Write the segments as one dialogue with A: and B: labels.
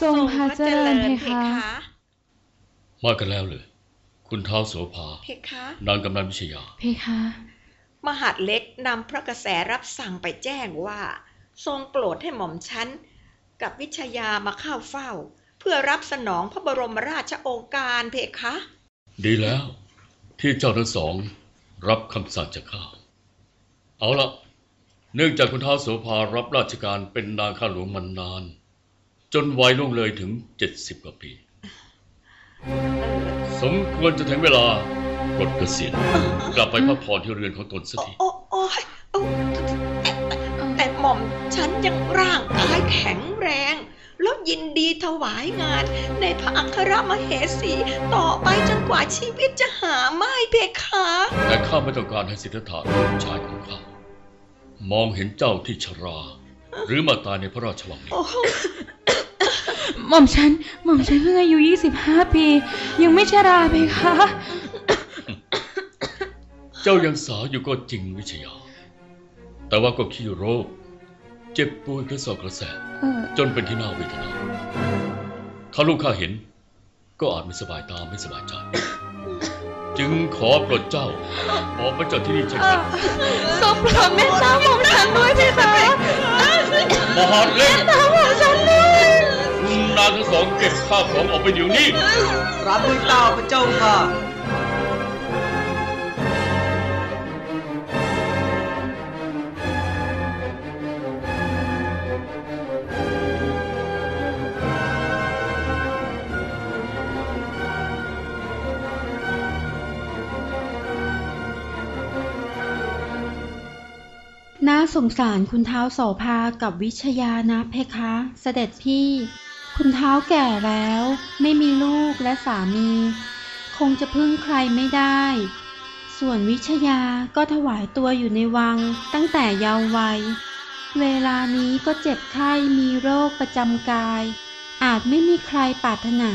A: ทรงพระเจริญเพคะ
B: มากันแล้วเลย คุณเท้าวโสภา
C: เพคะ
B: นางกำนันวิชยา
A: เพคะ
C: มหัดเล็กนำพระกระแสรับสั่งไปแจ้งว่า ทรงโปรดให้หม่อมชั้น กับวิชยามาเข้าเฝ้า เพื่อรับสนองพระบรมราชโองการเพคะ
B: ดีแล้ว ที่เจ้าทั้งสอง รับคำสั่งจากข้าเอาละเนื่องจากคุณท้าวโสภารับราชการเป็นนางข้าหลวงมานาน จนวัยล่วงเลยถึงเจ็ดสิบกว่าปี สมควรจะถึงเวลาปลดเกษียณกลับไปพักผ่อนที่เรือนของตนสักที
C: โอ้โอ้ยโอ้แต่แต่หม่อมฉันยังร่างกายแข็งแรง แล้วยินดีถวายงาน ในพระอัครมเหสี ต่อไปจนกว่าชีวิตจะหาไม่เพคะ
B: แต่ข้าไม่ต้องการให้สิทธัตถะลูกชายของข้ามองเห็นเจ้าที่ชรา หรือมาตายในพระราชวังนี้
C: โอ้โห
A: หม่อมฉัน หม่อมฉันเพิ่งอายุ25ปี ยังไม่ชราเพคะ
B: เจ้ายังสาวอยู่ก็จริงวิชยา แต่ว่าก็ขี้โรค เจ็บป่วยกระสอบกระแสะ
A: เออ
B: จนเป็นที่น่าเวทนา ถ้าลูกข้าเห็น ก็อาจไม่สบายตาไม่สบายใจ จึงขอปลดเจ้า ออกไปจากที่นี่เช่นกัน
A: ทรงโปรดเมตตาหม่อมฉันด้วยเพคะ
B: มหาเล็ก
A: นา
B: งทั้งสองเก็บข้าวของออกไปเดี๋ยวนี้
D: รับด้วยเต้าพระเจ้าค่ะ
A: น่าสงสารคุณเท้าโสภากับวิชยานะเพคะ เสด็จพี่ คุณเท้าแก่แล้ว ไม่มีลูกและสามี คงจะพึ่งใครไม่ได้ ส่วนวิชยาก็ถวายตัวอยู่ในวังตั้งแต่เยาว์วัย เวลานี้ก็เจ็บไข้มีโรคประจำกาย อาจไม่มีใครปรารถนา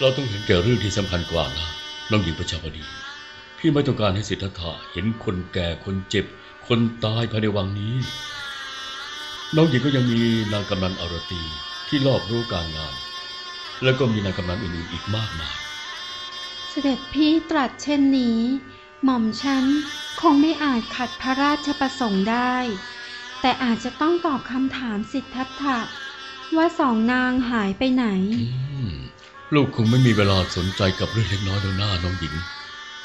B: เราต้องเห็นแก่เรื่องที่สำคัญกว่านะน้องหญิงประชาบดีพี่ไม่ต้องการให้สิทธัตถะเห็นคนแก่คนเจ็บ คนตายภายในวังนี้ น้องหญิงก็ยังมีนางกำนันอรตี ที่รอบรู้การงาน แล้วก็มีนางกำนันอื่นๆอีกมากมาย
A: เสด็จพี่ตรัสเช่นนี้ หม่อมฉันคงไม่อาจขัดพระราชประสงค์ได้ แต่อาจจะต้องตอบคำถามสิทธัตถะว่าสองนางหายไปไหน
B: อืมลูกคงไม่มีเวลาสนใจกับเรื่องเล็กน้อยแล้วหน้าน้องหญิง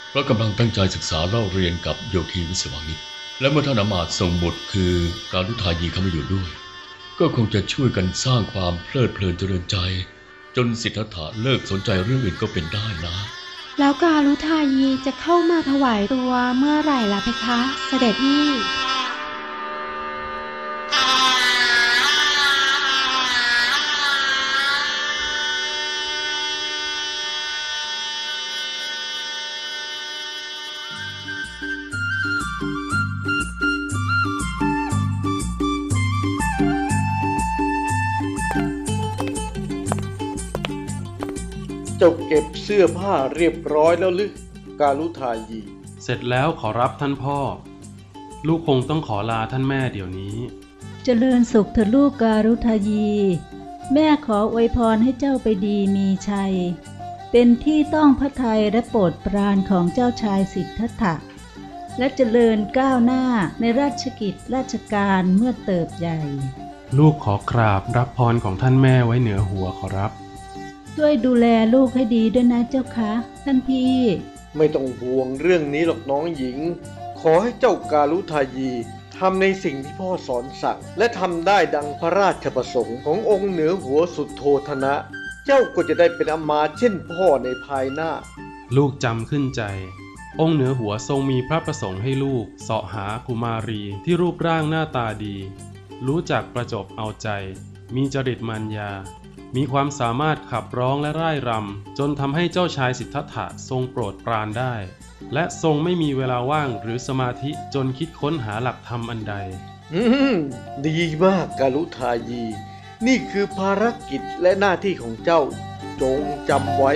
B: เพราะกำลังตั้งใจศึกษาเล่าเรียนกับโยคีวิศวังนิตและเมื่อท่านอำมาตย์ส่งบุตรคือการลุทายีเข้ามาอยู่ด้วย ก็คงจะช่วยกันสร้างความเพลิดเพลินเจริญใจ จนสิทธัตถะเลิกสนใจเรื่องอื่นก็เป็นได้นะ
A: แล้วการุทายีจะเข้ามาถวายตัวเมื่อไหร่ล่ะเพคะ เสด็จพี่
E: เจ้าเก็บเสื้อผ้าเรียบร้อยแล้วหรือ การุทายี
F: เสร็จแล้วขอรับท่านพ่อ ลูกคงต้องขอลาท่านแม่เดี๋ยวนี้
G: เจริญสุขเถอะลูกการุทายี แม่ขออวยพรให้เจ้าไปดีมีชัย เป็นที่ต้องพระทัยและโปรดปรานของเจ้าชายสิทธัตถะ และเจริญก้าวหน้าในราชกิจราชการเมื่อเติบใหญ่
F: ลูกขอกราบรับพรของท่านแม่ไว้เหนือหัวขอรับ
G: ช่วยดูแลลูกให้ดีด้วยนะเจ้าคะท่านพี่
E: ไม่ต้องห่วงเรื่องนี้หรอกน้องหญิง ขอให้เจ้าการุทายีทำในสิ่งที่พ่อสอนสั่ง และทำได้ดังพระราชประสงค์ขององค์เหนือหัวสุดโทธนะ เจ้าก็จะได้เป็นอามาตย์เช่นพ่อในภายหน้า
F: ลูกจำขึ้นใจ องค์เหนือหัวทรงมีพระประสงค์ให้ลูกเสาะหากุมารีที่รูปร่างหน้าตาดี รู้จักประจบเอาใจ มีจริตมัญญา มีความสามารถขับร้องและร่ายรำ จนทำให้เจ้าชายสิทธัตถะทรงโปรดปรานได้ และทรงไม่มีเวลาว่างหรือสมาธิจนคิดค้นหาหลักธรรมอันใด
E: อืมดีมากกาลุทายี นี่คือภารกิจและหน้าที่ของเจ้าจงจำไว้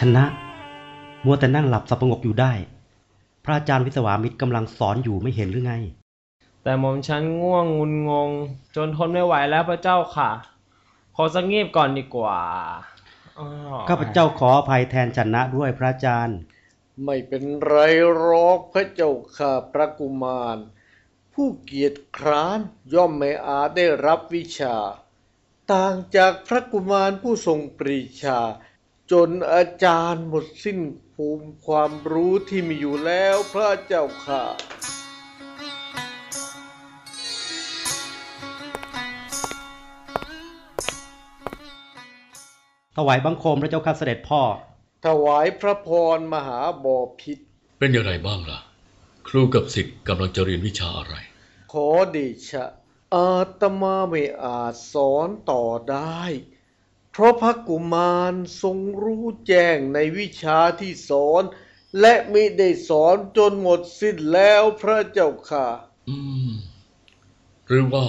H: ชนะ มัวแต่นั่งหลับสับประงกอยู่ได้ พระอาจารย์วิศวามิตรกำลังสอนอยู่ไม่เห็นหรือไง
I: แต่หม่อมฉันง่วงงุนงง จนทนไม่ไหวแล้วพระเจ้าค่ะ ขอสักงีบก่อนดีกว่าอ้ว
H: ข้าพเจ้าขออภัยแทนชนะด้วยพระอาจารย์
E: ไม่เป็นไรหรอกพระเจ้าข้าพระกุมาร ผู้เกียรติคร้านย่อมไม่อาจได้รับวิชา ต่างจากพระกุมารผู้ทรงปรีชา จนอาจารย์หมดสิ้นภูมิความรู้ที่มีอยู่แล้วพระเจ้าค่ะ
H: ถวายบังคมพระเจ้าข้าเสด็จพ่อ
E: ถวายพระพรมหาบอพิษ
B: เป็นอย่างไรบ้างล่ะ ครูกับศิษย์กำลังจะเรียนวิชาอะไร
E: ขอเดชะ อาตมาไม่อาจสอนต่อได้เพ ราะพระกุมารทรงรู้แจ้งในวิชาที่สอน และมิได้สอนจนหมดสิ้นแล้วพระเจ้าค่ะ
B: อืม หรือว่า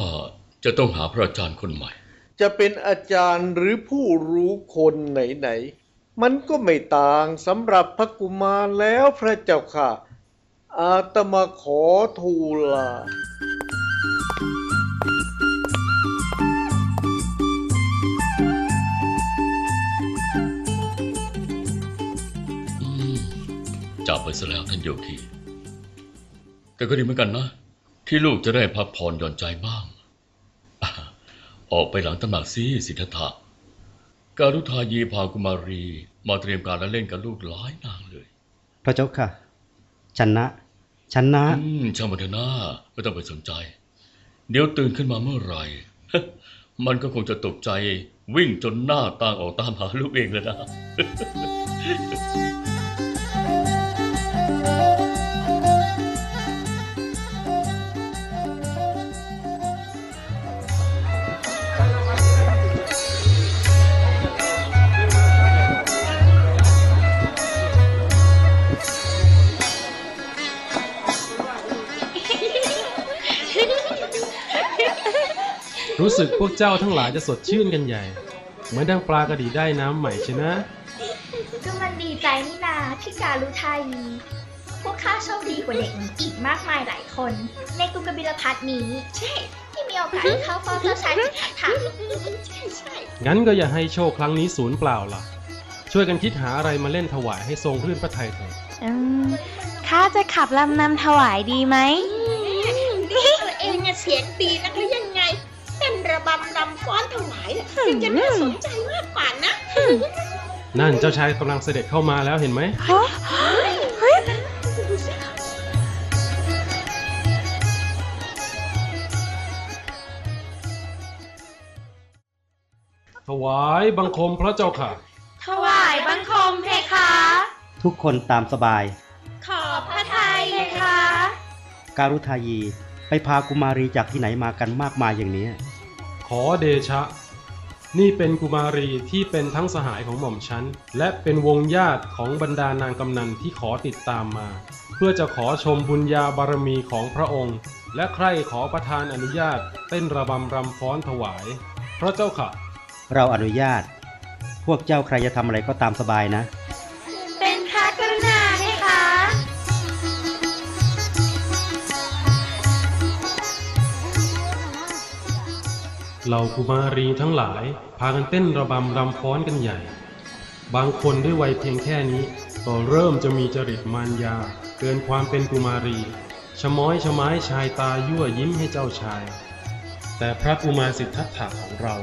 B: จะต้องหาพระอาจารย์คนใหม่
E: จะเป็นอาจารย์หรือผู้รู้คนไหนๆ มันก็ไม่ต่างสำหรับพระกุมารแล้วพระเจ้าค่ะ อาตมาขอทูลลา
B: ไปซะแล้วท่านโยคี แต่ก็ดีเหมือนกันนะ ที่ลูกจะได้พักผ่อนหย่อนใจบ้างอะออกไปหลังตำหนักซีสิทธัตถะการุทายีพากุมารีมาเตรียมการและเล่นกับลูกหลายนางเลย
H: พระเจ้าค่ะ ชนะชนะ
B: อืมช่างมันเถอะนะไม่ต้องไปสนใจ เดี๋ยวตื่นขึ้นมาเมื่อไหร่ มันก็คงจะตกใจวิ่งจนหน้าต่างออกตามหาลูกเองเลยนะ
F: รู้สึกพวกเจ้าทั้งหลายจะสดชื่นกันใหญ่ เหมือนดังปลากระดีได้น้ำใหม่ใช่นะ
J: ก็มันดีใจนี่นาที่การุไทยพวกข้าโชคดีกว่าเด็กอีกมากมายหลายคน ในกรุงกบิลพัทนี้ใช่ที่มีโอกาสได้เข้าเฝ้าเจ้าชายสิทธัตถะใช่ใช่
F: งั้นก็อย่าให้โชคครั้งนี้สูญเปล่าล่ะ ช่วยกันคิดหาอะไรมาเล่นถวายให้ทรงรื่นพระทัยเถิด
K: อืมข้าจะขับลำนำถวายดีไหม
C: นี่ตัวเองอะเสียงดีนักหรือยังไงเต้นระ บำรำฟ้อนถวายอะยังจะน่าสนใจมากกว่านะ
F: นั่นเจ้าชายกำลังเสด็จเข้ามาแล้วเห็นไหมถวายบังคมพระเจ้าค่ะ
K: ถวายบังคมเพคะ
H: ทุกคนตามสบาย
K: ขอบพระทัยเพคะ
H: การุทายีไปพากุมารีจากที่ไหนมากันมากมายอย่างนี้
F: ขอเดชะ นี่เป็นกุมารีที่เป็นทั้งสหายของหม่อมฉันและเป็นวงญาติของบรรดานางกำนันที่ขอติดตามมา เพื่อจะขอชมบุญญาบารมีของพระองค์ และใครขอประทานอนุญาตเต้นระบำรำฟ้อนถวาย พระเจ้าค่ะ
H: เราอนุญาต พวกเจ้าใครจะทำอะไรก็ตามสบายนะ
K: เห
F: ล่ากุมารีทั้งหลาย พากันเต้นระบำรำฟ้อนกันใหญ่ บางคนด้วยวัยเพียงแค่นี้ก็เริ่มจะมีจริตมารยาเกินความเป็นกุมารีชะม้อยชะไม้ชายตายั่วยิ้มให้เจ้าชาย แต่พระกุมารสิทธัตถะของเรา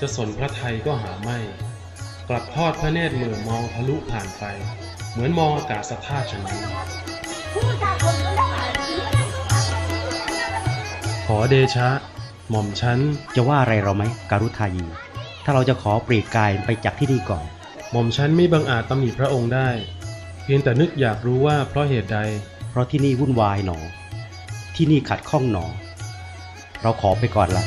F: จะสนพระไทยก็หาไม่ กลับทอดพระเนตรเหมือมองทะลุผ่านไป เหมือนมองอากาศสะท่าฉะนั้นขอเดชะ หม่อมฉัน
H: จะว่าอะไรเราไหมการุทายี ถ้าเราจะขอปลีกกายไปจากที่นี่ก่อน
F: หม่อมฉันไม่บังอาจตำหนิพระองค์ได้ เพียงแต่นึกอยากรู้ว่าเพราะเหตุใด
H: เพราะที่นี่วุ่นวายหนอ ที่นี่ขัดข้องหนอ เราขอไปก่อนละ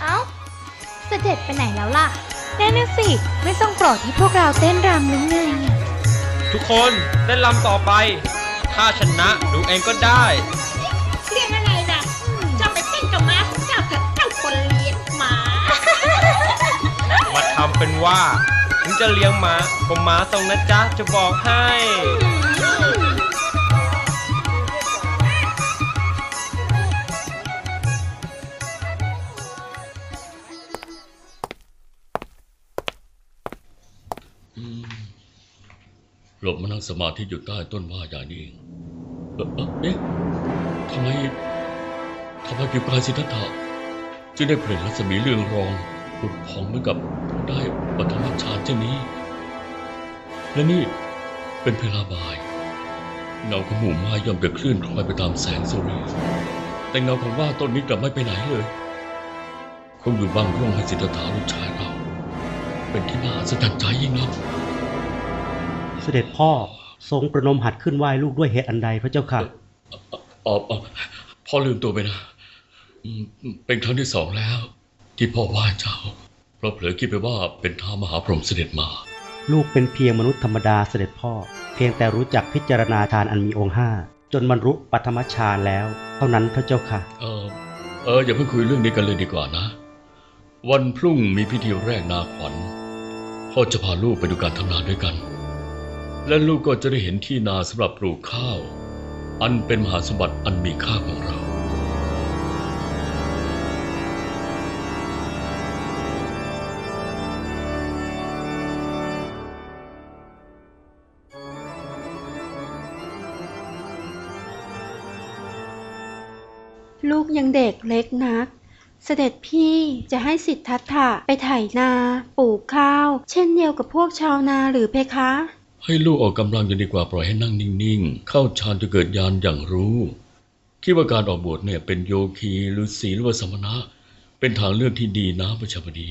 K: เอ้า เสด็จไปไหนแล้วล่ะ แน่นะสิ ไม่ทรงโปรดที่พวกเราเต้นรำหรือไงอะ
I: ทุกคนเต้นลำต่อไป ถ้าชนะดูเองก็ได้
C: เรียกอะไรนะเจ้าไปเต้นกับม้าเจ้าเะเจ้าคนเลี้ยงหมามาทำเป็น
I: ว่า ถึงจะเลี้ยงม้าผมม้าทรงนะจ๊ะจะบอกให้
B: นั่งสมาธิอยู่ใต้ต้นว่าอย่นี้เอง เอ๊ะทำไมทำไมผิวกายสิทธัตถะจึงได้เปล่งรัศมีเรืองรองผุดพองเหมือนกับได้ปฐมฌานเช่นนี้ และนี่เป็นเพลาบายเงาของหมู่ไม้ย่อมจะเคลื่อนคลอยไปตามแสงสุริแต่เงาของว่าต้นนี้กลับไม่ไปไหนเลย คงอยู่บางร่วงให้สิทธัตถะลูกชายเรา เป็นที่น่าสะใจยิ่งนัก
H: สด็จพ่อทรงประนมหัดขึ้นไหว้ลูกด้วยเหตุอันใดพระเจ้าค่ะ
B: ออบออพ่อลืมตัวไปนะ เป็นครั้งที่สองแล้ว ที่พ่อว่าเจ้า เพราะเผลอคิดไปว่าเป็นท้ามหาพรหมเสด็จมา
H: ลูกเป็นเพียงมนุษย์ธรรมดาเสด็จพ่อ เพียงแต่รู้จักพิจารณาฌานอันมีองค์ห้าจนบรรลุปัทมฌานแล้ว เท่านั้นพระเจ้าค่ะ
B: เออเอออย่าเพิ่งคุยเรื่องนี้กันเลยดีกว่านะ วันพรุ่งมีพิธีแรกนาขวัญพ่อจะพาลูกไปดูการทำนาด้วยกัน และลูกก็จะได้เห็นที่นาสำหรับปลูกข้าว อันเป็นมหาสมบัติอันมีค่าของเรา
A: ลูกยังเด็กเล็กนักเสด็จพี่จะให้สิทธัตถะไปไถนา ปลูกข้าว เช่นเดียวกับพวกชาวนาหรือเพคะ
B: ให้ลูกออกกำลังจะดีกว่าปล่อยให้นั่งนิ่งๆ เข้าฌานจะเกิดญาณอย่างรู้คิดว่าการออกบวชเนี่ยเป็นโยคีหรือศีลหรือว่าสมณะ เป็นทางเลือกที่ดีนะประชาบดี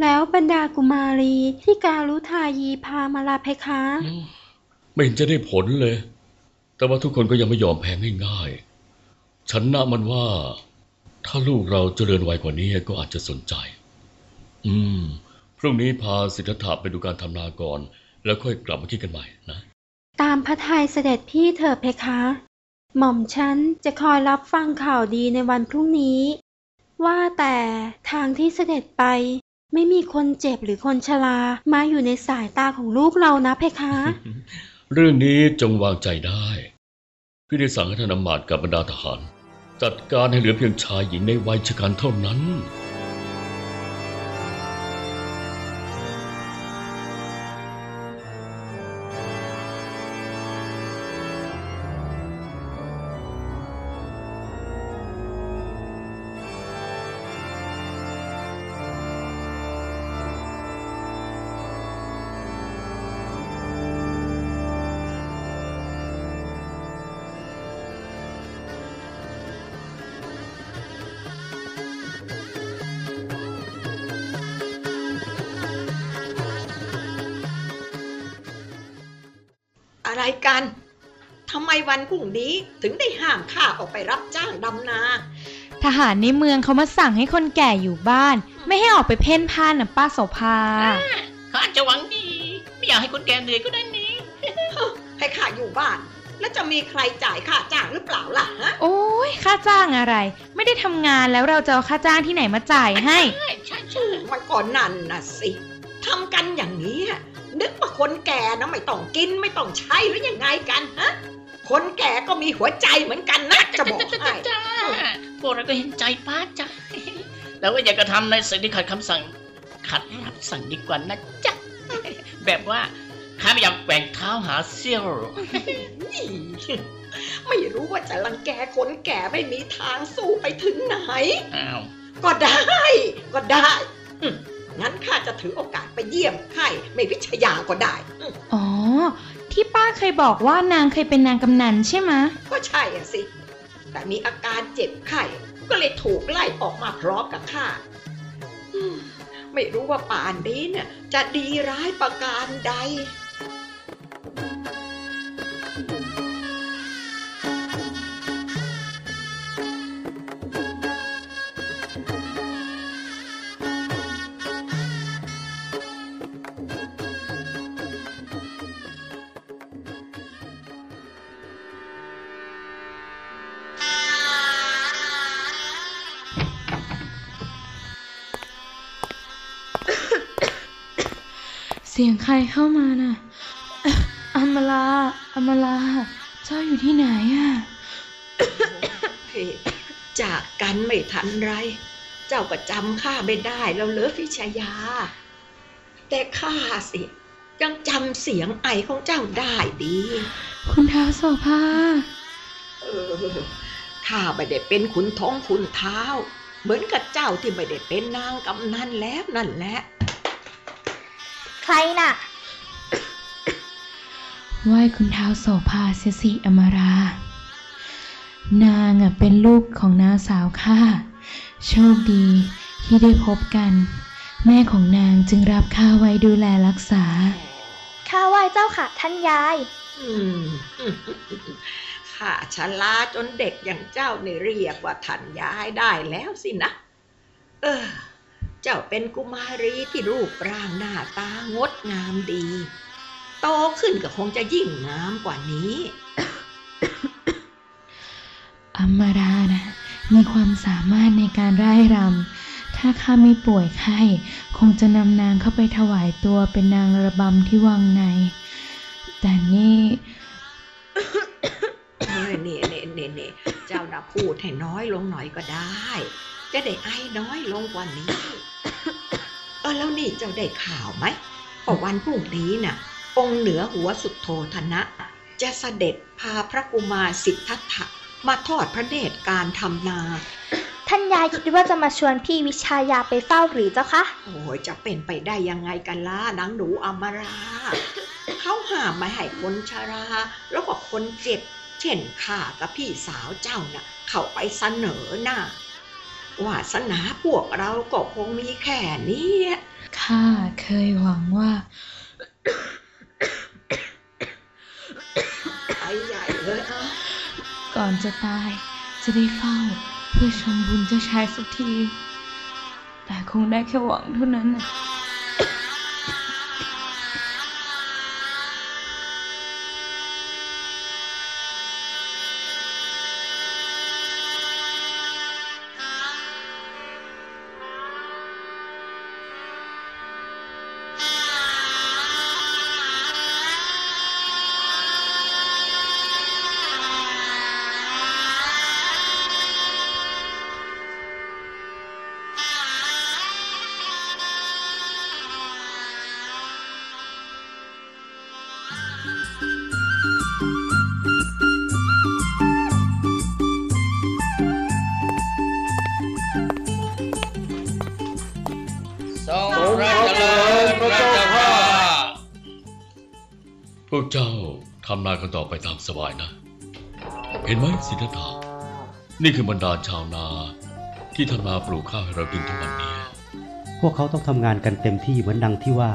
A: แล้วบรรดากุมารีที่การุทายีพามาลาเพคะ
B: ไม่เห็นจะได้ผลเลย แต่ว่าทุกคนก็ยังไม่ยอมแพ้ง่ายๆฉันน่ามันว่า ถ้าลูกเราเจริญไวกว่านี้ก็อาจจะสนใจ อืม พรุ่งนี้พาสิทธัตถะไปดูการทำนาก่อน แล้วค่อยกลับมาคิดกันใหม่นะ
A: ตามพระทัยเสด็จพี่เถอะเพคะ หม่อมฉันจะคอยรับฟังข่าวดีในวันพรุ่งนี้ ว่าแต่ทางที่เสด็จไป ไม่มีคนเจ็บหรือคนชรา มาอยู่ในสายตาของลูกเรานะเพคะ
B: เรื่องนี้จงวางใจได้ พี่ได้สั่งให้ท่านอำมาตย์กับบรรดาทหาร จัดการให้เหลือเพียงชายหญิงในวัยชะกันเท่านั้น
C: อะไรกันทำไมวันพรุ่งนี้ถึงได้ห้ามข้าออกไปรับจ้างดำนา
K: ทหารในเมืองเขามาสั่งให้คนแก่อยู่บ้าน ไม่ให้ออกไปเพ่นพ่านนะป้าโสภา
L: เขาอาจจะหวังดี ไม่อยากให้คนแก่เหนื่อยก็ได้นี่
C: ให้ข้าอยู่บ้าน แล้วจะมีใครจ่ายค่าจ้างหรือเปล่าล่ะฮะ
K: โอ้ยค่าจ้างอะไร ไม่ได้ทำงานแล้วเราจะเอาค่าจ้างที่ไหนมาจ่ายให้
C: มันก่อนนั่นนะสิทำกันอย่างนี้อะ นึกว่าคนแก่นะไม่ต้องกินไม่ต้องใช้หรือยังไงกันฮะคนแก่ก็มีหัวใจเหมือนกันนะจะบอกให้
L: จ้าพวกเราก็เห็นใจป้าจ้าแล้วว่าอย่ากระทำในสิ่งที่ขัดคำสั่ง ขัดรับสั่งดีกว่านะจ๊ะแบบว่าข้าไม่อยากแกว่งเท้าหาเซี่ยว
C: ไม่รู้ว่าจะรังแกคนแก่ไม่มีทางสู้ไปถึงไหน
L: อ้าว
C: ก็ได้ ก็ได้อืม งั้นข้าจะถือโอกาสไปเยี่ยมไข้ไม่วิชยาก็ได้อืม
K: อ๋อ ที่ป้าเคยบอกว่านางเคยเป็นนางกำนันใช่ไหมะ
C: ก็ใช่อะสิ แต่มีอาการเจ็บไข้ก็เลยถูกไล่ออกมาพร้อมกับข้าอืมไม่รู้ว่าป่านนี้เนี่ยจะดีร้ายประการใด
K: สียงใครเข้ามาน่ะเอ๊ะอำมาลาอำมาลา เจ้าอยู่ที่ไหนอะ
C: เฮ้จากกันไม่ทันไร เจ้าก็จำข้าไม่ได้แล้วเหรอพิชยา แต่ข้าสิยังจำเสียงไอของเจ้าได้ดี
K: คุณท้าวโสภา
C: เออข้าไม่ได้เป็นขุนท้องขุนเท้า เหมือนกับเจ้าที่ไม่ได้เป็นนางกำนันแล้วนั่นแหละ
J: ใครน่ะ
K: ไหว้คุณท้าวโสภาเสียสิอมรา นางอะเป็นลูกของน้าสาวข้า โชคดีที่ได้พบกัน แม่ของนางจึงรับข้าไว้ดูแลรักษา
J: ข้าไหว้เจ้าค่ะท่านยาย
C: อืมข้าชะลาจนเด็กอย่างเจ้านี่เรียกว่าทันยายได้แล้วสินะ เออเจ้าเป็นกุมารีที่รูปร่างหน้าตางดงามดี โตขึ้นก็คงจะยิ่งงามกว่านี้
K: อมมารานะมีความสามารถในการร่ายรำ ถ้าข้าไม่ป่วยไข้ คงจะนำนางเข้าไปถวายตัวเป็นนางระบำที่วังใน แต่นี่
C: เฮ้ยเนี่ยเนี่ยเนี่ยเนี่ยเจ้าน่ะพูดให้น้อยลงหน่อยก็ได้ จะได้ไอ้น้อยลงกว่านี้เออแล้วนี่เจ้าได้ข่าวไหมว่าวันพรุ่งนี้น่ะ องค์เหนือหัวสุดโทธนะ จะเสด็จพาพระกุมารสิทธัตถะมาทอดพระเนตรการทำนา
J: ท่านยายคิดว่าจะมาชวนพี่วิชายาไปเฝ้าหรือเจ้าคะ
C: โอ้ยจะเป็นไปได้ยังไงกันล่ะนางหนูอมรา เขาห้ามไม่ให้คนชรา แล้วก็คนเจ็บ เช่นข้ากับพี่สาวเจ้าน่ะ เข้าไปเสนอหน้า วาสนาพวกเราก็คงมีแค่นี้
K: ข้าเคยหวังว่า
C: ไอ้ใหญ่เลยอะ
K: ก่อนจะตายจะได้เฝ้าเพื่อชมบุญเจ้าชายสักที แต่คงได้แค่หวังเท่านั้นน่ะ
L: พ
B: วกเจ้าทำนากันต่อไปตามสบายนะ เห็นไหมสิทธัตถะนี่คือบรรดาชาวนาที่ทำนาปลูกข้าวให้เรากินทุกวันนี้
H: พวกเขาต้องทำงานกันเต็มที่เหมือนดังที่ว่า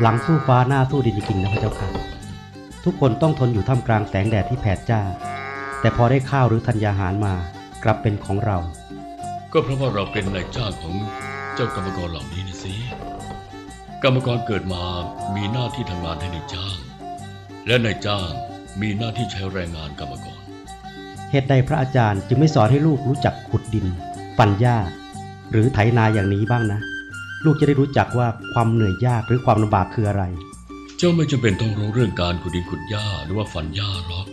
H: หลังสู้ฟ้าหน้าสู้ดินจริงๆนะพระเจ้าค่ะ ทุกคนต้องทนอยู่ท่ามกลางแสงแดดที่แผดจ้า แต่พอได้ข้าวหรือธัญญาหารมากลับเป็นของเรา
B: ก็เพราะว่าเราเป็นนายจ้างของเจ้ากรรมกรเหล่านี้นะสิกรรมกรเกิดมามีหน้าที่ทำงานให้นายจ้าง และนายจ้างมีหน้าที่ใช้แรงงานกรรมกร
H: เหตุใดพระอาจารย์จึงไม่สอนให้ลูกรู้จักขุดดิน ปั่นหญ้า หรือไถนาอย่างนี้บ้างนะ ลูกจะได้รู้จักว่าความเหนื่อยยากหรือความลำบากคืออะไร
B: เจ้าไม่จำเป็นต้องรู้เรื่องการขุดดินขุดหญ้าหรือว่าฝันหญ้าหรอก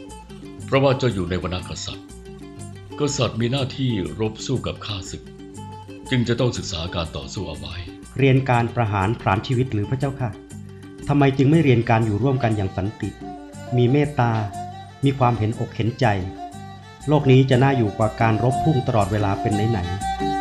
B: เพราะว่าเจ้าอยู่ในวรรณกษัตริย์ กษัตริย์มีหน้าที่รบสู้กับข้าศึก จึงจะต้องศึกษาการต่อสู้เอาไว้
H: เรียนการประหารผลาญชีวิตหรือพระเจ้าค่ะ ทำไมจึงไม่เรียนการอยู่ร่วมกันอย่างสันติ มีเมตตา มีความเห็นอกเห็นใจ โลกนี้จะน่าอยู่กว่าการรบพุ่งตลอดเวลาเป็นไหนๆ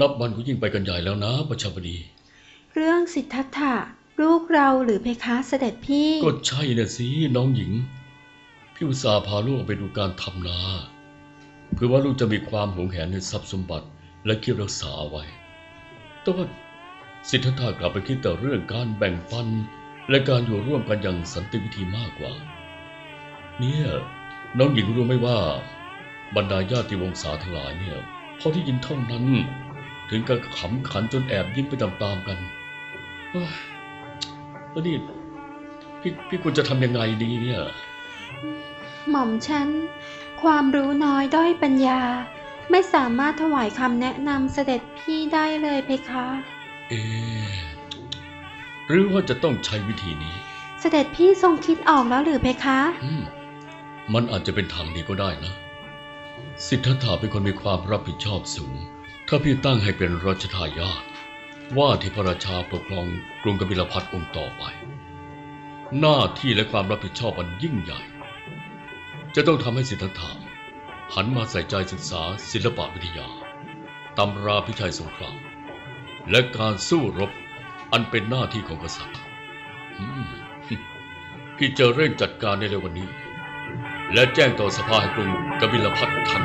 B: นับวันก็ยิ่งไปกันใหญ่แล้วนะประชาบดี
A: เรื่องสิทธัตถะลูกเราหรือเพคะเสด็จพี่
B: ก็ใช่นะสิน้องหญิง พี่อุตส่าห์พาลูกออกไปดูการทำนาเพื่อว่าลูกจะมีความหวงแหนในทรัพย์สมบัติและเก็บรักษาไว้ แต่ว่าสิทธัตถะกลับไปคิดแต่เรื่องการแบ่งปัน และการอยู่ร่วมกันอย่างสันติวิธีมากกว่า เนี่ยน้องหญิงรู้ไหมว่า บรรดาญาติวงศาทั้งหลายเนี่ยพอที่ยินเท่านั้น ถึงกับขำขันจนแอบยิ้มไปตามๆกันเฮ้ยแล้วนี่พี่พี่ควรจะทำยังไงดีเนี่ย
A: หม่อมฉัน ความรู้น้อยด้อยปัญญา ไม่สามารถถวายคำแนะนำเสด็จพี่ได้เลยเพคะ
B: เอะหรือว่าจะต้องใช้วิธีนี้
A: เสด็จพี่ทรงคิดออกแล้วหรือเพคะ
B: อืมมันอาจจะเป็นทางนี้ก็ได้นะ สิทธัตถะเป็นคนมีความรับผิดชอบสูง ถ้าพี่ตั้งให้เป็นรัชทายาทว่าที่พระราชาปกครองกรุงกบิลพัทองค์ต่อไป หน้าที่และความรับผิดชอบอันยิ่งใหญ่ จะต้องทำให้สิทธัตถะหันมาใส่ใจศึกษาศิลปวิทยาตำราพิชัยสงครามและการสู้รบอันเป็นหน้าที่ของกษัตริย์พี่จะเร่งจัดการในเร็ววันนี้ และแจ้งต่อสภาแห่งกรุงกบิลพัททัน